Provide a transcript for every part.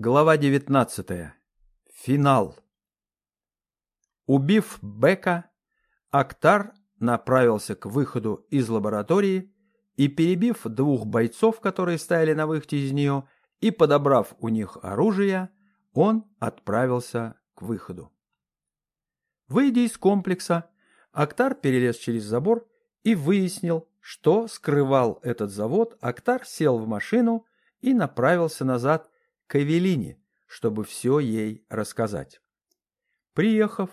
Глава 19. Финал. Убив Бека, Актар направился к выходу из лаборатории и, перебив двух бойцов, которые стояли на выходе из нее, и подобрав у них оружие, он отправился к выходу. Выйдя из комплекса, Актар перелез через забор и выяснил, что скрывал этот завод. Актар сел в машину и направился назад к Эвелине, чтобы все ей рассказать. Приехав,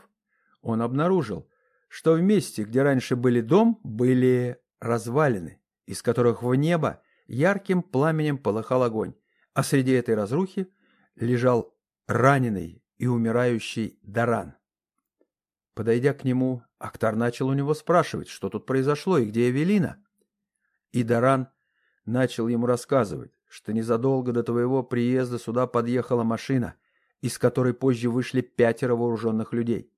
он обнаружил, что в месте, где раньше были дом, были развалины, из которых в небо ярким пламенем полыхал огонь, а среди этой разрухи лежал раненый и умирающий Даран. Подойдя к нему, Актар начал у него спрашивать, что тут произошло и где Эвелина. И Даран начал ему рассказывать, что незадолго до твоего приезда сюда подъехала машина, из которой позже вышли пятеро вооруженных людей.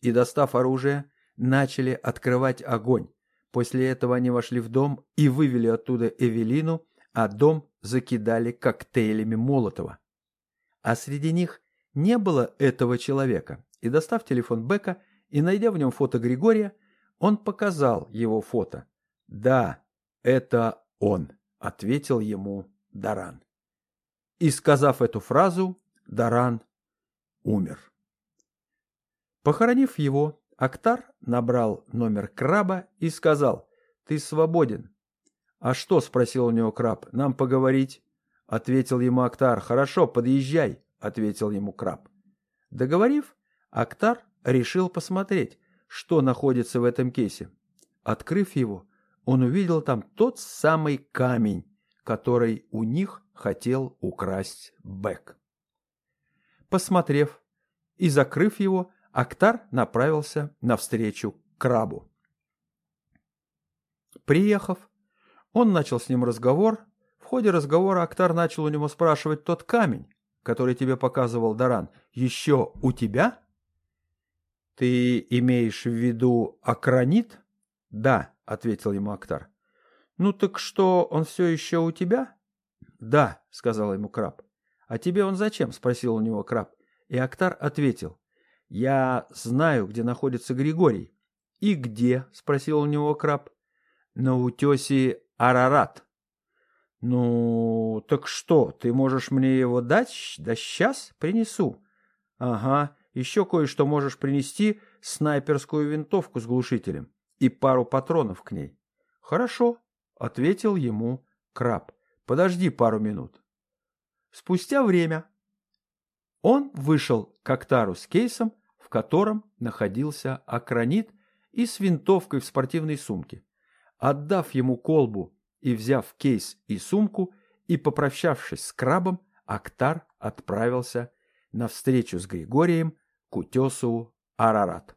И, достав оружие, начали открывать огонь. После этого они вошли в дом и вывели оттуда Эвелину, а дом закидали коктейлями Молотова. А среди них не было этого человека. И, достав телефон Бека и найдя в нем фото Григория, он показал его фото. «Да, это он», — ответил ему Даран. И, сказав эту фразу, Даран умер. Похоронив его, Актар набрал номер краба и сказал, «Ты свободен». «А что?» — спросил у него краб. «Нам поговорить?» — ответил ему Актар. «Хорошо, подъезжай», — ответил ему краб. Договорив, Актар решил посмотреть, что находится в этом кейсе. Открыв его, он увидел там тот самый камень, который у них хотел украсть Бэк. Посмотрев и закрыв его, Актар направился навстречу крабу. Приехав, он начал с ним разговор. В ходе разговора Актар начал у него спрашивать тот камень, который тебе показывал Даран, еще у тебя? Ты имеешь в виду акронит? Да, ответил ему Актар. «Ну так что, он все еще у тебя?» «Да», — сказал ему краб. «А тебе он зачем?» — спросил у него краб. И Актар ответил. «Я знаю, где находится Григорий». «И где?» — спросил у него краб. «На утесе Арарат». «Ну, так что, ты можешь мне его дать? Да сейчас принесу». «Ага, еще кое-что можешь принести, снайперскую винтовку с глушителем и пару патронов к ней». «Хорошо», — ответил ему краб. «Подожди пару минут». Спустя время он вышел к Актару с кейсом, в котором находился акронит и с винтовкой в спортивной сумке. Отдав ему колбу и взяв кейс и сумку, и попрощавшись с крабом, Актар отправился на встречу с Григорием к утесу Арарат.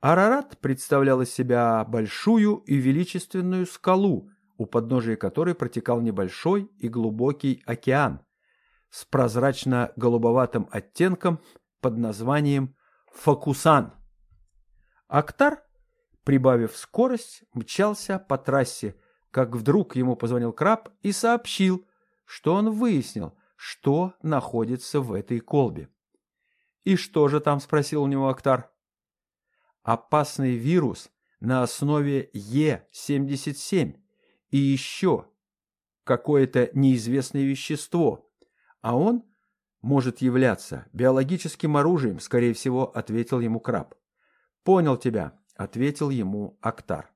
Арарат представлял из себя большую и величественную скалу, у подножия которой протекал небольшой и глубокий океан с прозрачно-голубоватым оттенком под названием Фокусан. Актар, прибавив скорость, мчался по трассе, как вдруг ему позвонил краб и сообщил, что он выяснил, что находится в этой колбе. «И что же там?» — спросил у него Актар опасный вирус на основе Е77 и еще какое-то неизвестное вещество, а он может являться биологическим оружием, скорее всего, ответил ему краб. Понял тебя, ответил ему Актар.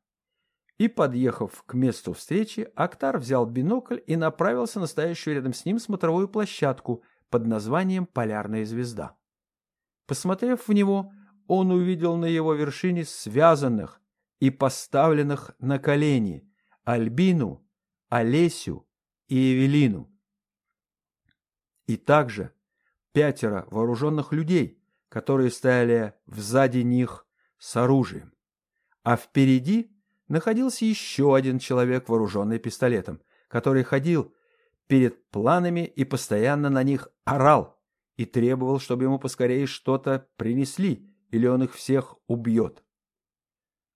И, подъехав к месту встречи, Актар взял бинокль и направился на стоящую рядом с ним смотровую площадку под названием «Полярная звезда». Посмотрев в него, он увидел на его вершине связанных и поставленных на колени Альбину, Олесю и Эвелину. И также пятеро вооруженных людей, которые стояли сзади них с оружием. А впереди находился еще один человек, вооруженный пистолетом, который ходил перед планами и постоянно на них орал и требовал, чтобы ему поскорее что-то принесли, или он их всех убьет.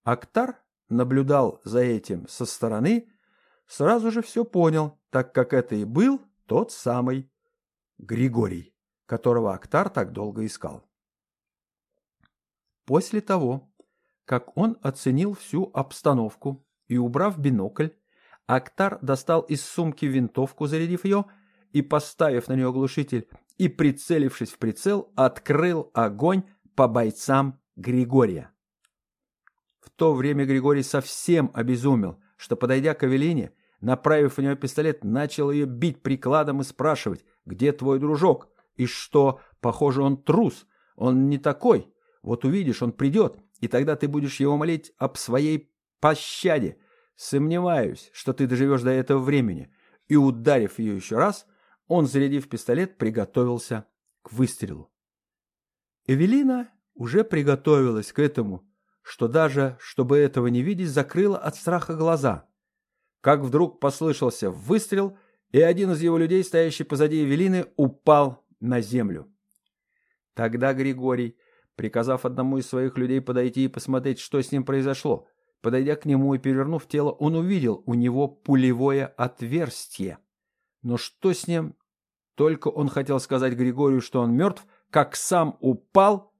Актар наблюдал за этим со стороны, сразу же все понял, так как это и был тот самый Григорий, которого Актар так долго искал. После того, как он оценил всю обстановку и, убрав бинокль, Актар достал из сумки винтовку, зарядив ее, и, поставив на нее глушитель, и, прицелившись в прицел, открыл огонь по бойцам Григория. В то время Григорий совсем обезумел, что, подойдя к Авелине, направив в нее пистолет, начал ее бить прикладом и спрашивать, где твой дружок, и что, похоже, он трус, он не такой, вот увидишь, он придет, и тогда ты будешь его молить об своей пощаде. Сомневаюсь, что ты доживешь до этого времени. И, ударив ее еще раз, он, зарядив пистолет, приготовился к выстрелу. Эвелина уже приготовилась к этому, что даже, чтобы этого не видеть, закрыла от страха глаза. Как вдруг послышался выстрел, и один из его людей, стоящий позади Эвелины, упал на землю. Тогда Григорий, приказав одному из своих людей подойти и посмотреть, что с ним произошло, подойдя к нему и перевернув тело, он увидел у него пулевое отверстие. Но что с ним? Только он хотел сказать Григорию, что он мертв, как сам упал,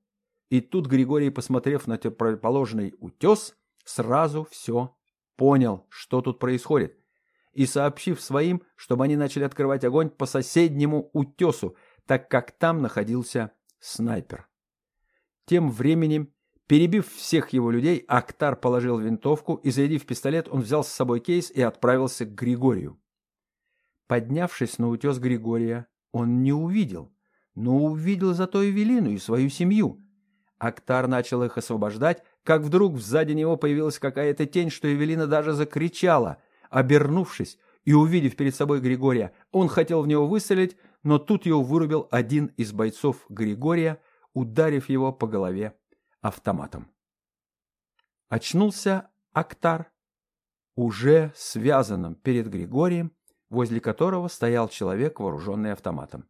и тут Григорий, посмотрев на противоположный утес, сразу все понял, что тут происходит, и сообщив своим, чтобы они начали открывать огонь по соседнему утесу, так как там находился снайпер. Тем временем, перебив всех его людей, Актар положил винтовку и, зарядив пистолет, он взял с собой кейс и отправился к Григорию. Поднявшись на утес Григория, он не увидел, но увидел зато Эвелину и свою семью. Актар начал их освобождать, как вдруг сзади него появилась какая-то тень, что Эвелина даже закричала. Обернувшись и увидев перед собой Григория, он хотел в него выстрелить, но тут его вырубил один из бойцов Григория, ударив его по голове автоматом. Очнулся Актар, уже связанным перед Григорием, возле которого стоял человек, вооруженный автоматом.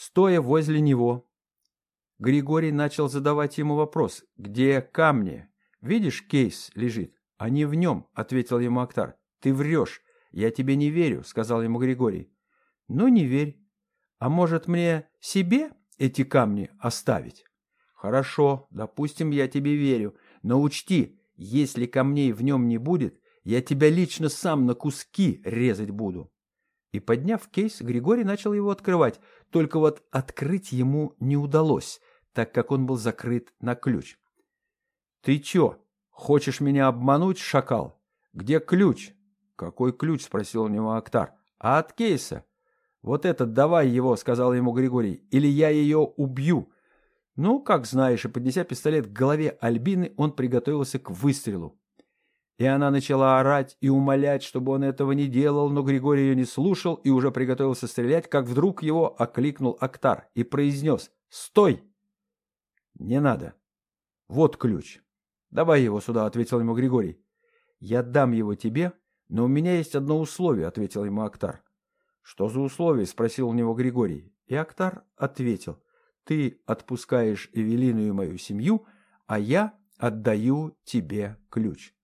Стоя возле него, Григорий начал задавать ему вопрос, где камни? Видишь, кейс лежит. Они в нем, ответил ему Актар. Ты врешь. Я тебе не верю, сказал ему Григорий. Ну, не верь. А может мне себе эти камни оставить? Хорошо, допустим, я тебе верю. Но учти, если камней в нем не будет, я тебя лично сам на куски резать буду. И подняв кейс, Григорий начал его открывать. Только вот открыть ему не удалось, так как он был закрыт на ключ. «Ты чё, хочешь меня обмануть, шакал? Где ключ?» «Какой ключ?» — спросил у него Актар. «А от кейса». «Вот этот давай его», — сказал ему Григорий, — «или я ее убью». Ну, как знаешь, и поднеся пистолет к голове Альбины, он приготовился к выстрелу. И она начала орать и умолять, чтобы он этого не делал, но Григорий ее не слушал и уже приготовился стрелять, как вдруг его окликнул Актар и произнес «Стой!» «Не надо. Вот ключ. Давай его сюда», — ответил ему Григорий. «Я дам его тебе, но у меня есть одно условие», — ответил ему Актар. «Что за условие?» — спросил у него Григорий. И Актар ответил. «Ты отпускаешь Эвелину и мою семью, а я отдаю тебе ключ».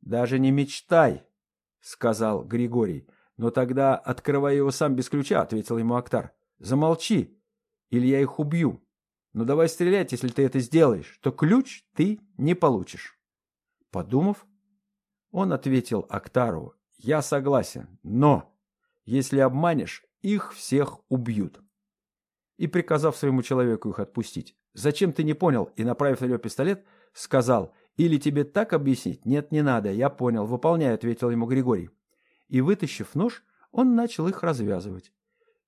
«Даже не мечтай», — сказал Григорий. «Но тогда открывай его сам без ключа», — ответил ему Актар. «Замолчи, или я их убью. Но давай стрелять, если ты это сделаешь, то ключ ты не получишь». Подумав, он ответил Актару. «Я согласен, но если обманешь, их всех убьют». И, приказав своему человеку их отпустить, «Зачем ты не понял?» и, направив на него пистолет, сказал или тебе так объяснить? Нет, не надо, я понял, выполняй, ответил ему Григорий. И, вытащив нож, он начал их развязывать.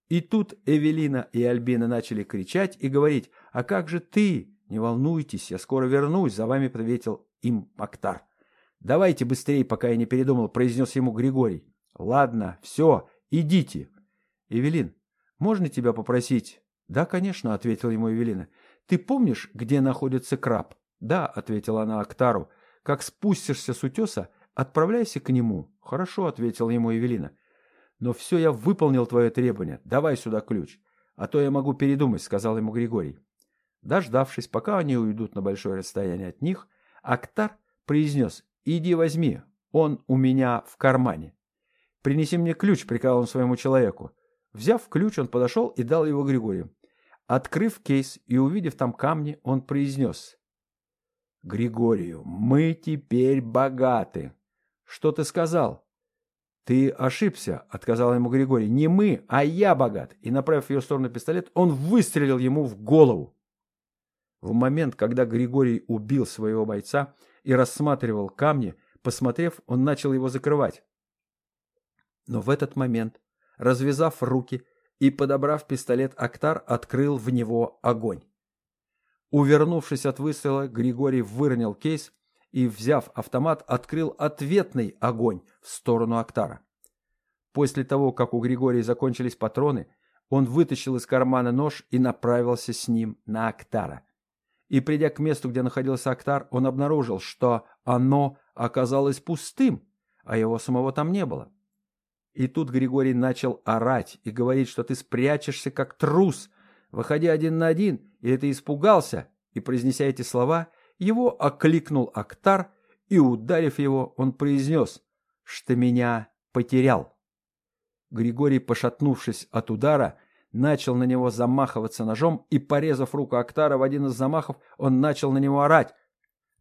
И тут Эвелина и Альбина начали кричать и говорить, «А как же ты? Не волнуйтесь, я скоро вернусь», — за вами ответил им Актар. «Давайте быстрее, пока я не передумал», — произнес ему Григорий. «Ладно, все, идите». «Эвелин, можно тебя попросить?» «Да, конечно», — ответила ему Эвелина. «Ты помнишь, где находится краб?» «Да», — ответила она Актару, — «как спустишься с утеса, отправляйся к нему». «Хорошо», — ответила ему Евелина. «Но все я выполнил твое требование. Давай сюда ключ. А то я могу передумать», — сказал ему Григорий. Дождавшись, пока они уйдут на большое расстояние от них, Актар произнес «Иди возьми, он у меня в кармане». «Принеси мне ключ», — приказал он своему человеку. Взяв ключ, он подошел и дал его Григорию. Открыв кейс и увидев там камни, он произнес. «Григорию, мы теперь богаты». «Что ты сказал?» «Ты ошибся», — отказал ему Григорий. «Не мы, а я богат». И, направив в ее сторону пистолет, он выстрелил ему в голову. В момент, когда Григорий убил своего бойца и рассматривал камни, посмотрев, он начал его закрывать. Но в этот момент, развязав руки и подобрав пистолет, Актар открыл в него огонь. Увернувшись от выстрела, Григорий выронил кейс и, взяв автомат, открыл ответный огонь в сторону Актара. После того, как у Григория закончились патроны, он вытащил из кармана нож и направился с ним на Актара. И придя к месту, где находился Актар, он обнаружил, что оно оказалось пустым, а его самого там не было. И тут Григорий начал орать и говорить, что ты спрячешься как трус, выходи один на один, или ты испугался, и, произнеся эти слова, его окликнул Актар, и, ударив его, он произнес, что меня потерял. Григорий, пошатнувшись от удара, начал на него замахиваться ножом, и, порезав руку Актара в один из замахов, он начал на него орать.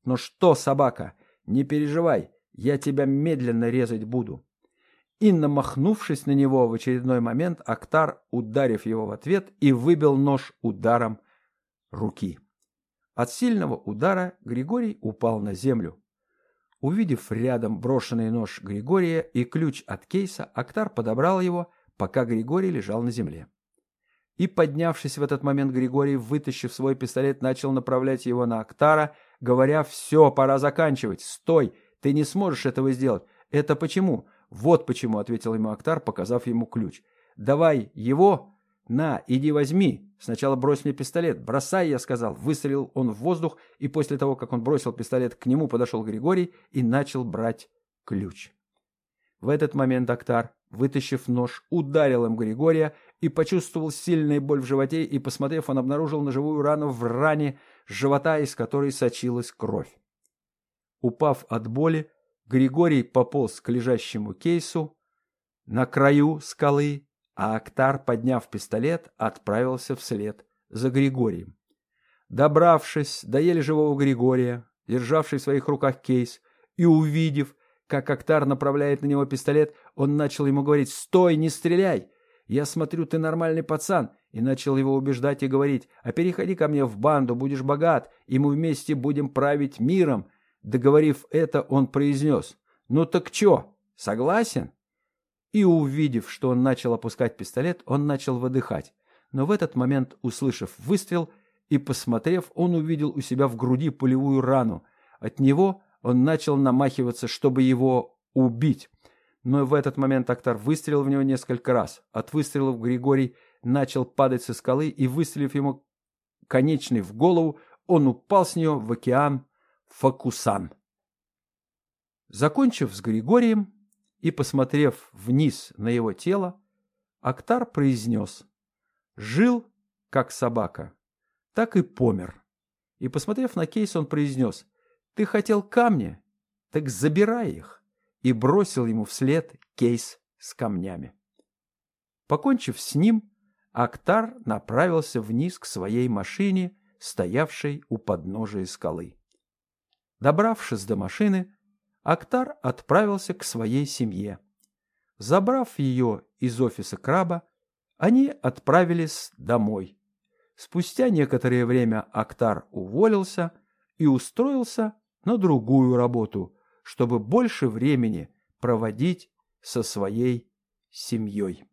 «Ну что, собака, не переживай, я тебя медленно резать буду». И, намахнувшись на него в очередной момент, Актар, ударив его в ответ, и выбил нож ударом руки. От сильного удара Григорий упал на землю. Увидев рядом брошенный нож Григория и ключ от кейса, Актар подобрал его, пока Григорий лежал на земле. И, поднявшись в этот момент, Григорий, вытащив свой пистолет, начал направлять его на Актара, говоря «Все, пора заканчивать! Стой! Ты не сможешь этого сделать! Это почему?» «Вот почему», — ответил ему Актар, показав ему ключ. «Давай его! На, иди возьми! Сначала брось мне пистолет! Бросай!» — я сказал. Выстрелил он в воздух, и после того, как он бросил пистолет, к нему подошел Григорий и начал брать ключ. В этот момент Актар, вытащив нож, ударил им Григория и почувствовал сильную боль в животе, и, посмотрев, он обнаружил ножевую рану в ране живота, из которой сочилась кровь. Упав от боли, Григорий пополз к лежащему кейсу на краю скалы, а Актар, подняв пистолет, отправился вслед за Григорием. Добравшись до еле живого Григория, державший в своих руках кейс, и увидев, как Актар направляет на него пистолет, он начал ему говорить «Стой, не стреляй! Я смотрю, ты нормальный пацан!» и начал его убеждать и говорить «А переходи ко мне в банду, будешь богат, и мы вместе будем править миром, Договорив это, он произнес «Ну так чё, согласен?» И увидев, что он начал опускать пистолет, он начал выдыхать. Но в этот момент, услышав выстрел и посмотрев, он увидел у себя в груди пулевую рану. От него он начал намахиваться, чтобы его убить. Но в этот момент Актар выстрелил в него несколько раз. От выстрелов Григорий начал падать со скалы, и, выстрелив ему конечный в голову, он упал с нее в океан Фокусан. Закончив с Григорием и посмотрев вниз на его тело, Актар произнес «Жил, как собака, так и помер». И, посмотрев на кейс, он произнес «Ты хотел камни? Так забирай их» и бросил ему вслед кейс с камнями. Покончив с ним, Актар направился вниз к своей машине, стоявшей у подножия скалы. Добравшись до машины, Актар отправился к своей семье. Забрав ее из офиса краба, они отправились домой. Спустя некоторое время Актар уволился и устроился на другую работу, чтобы больше времени проводить со своей семьей.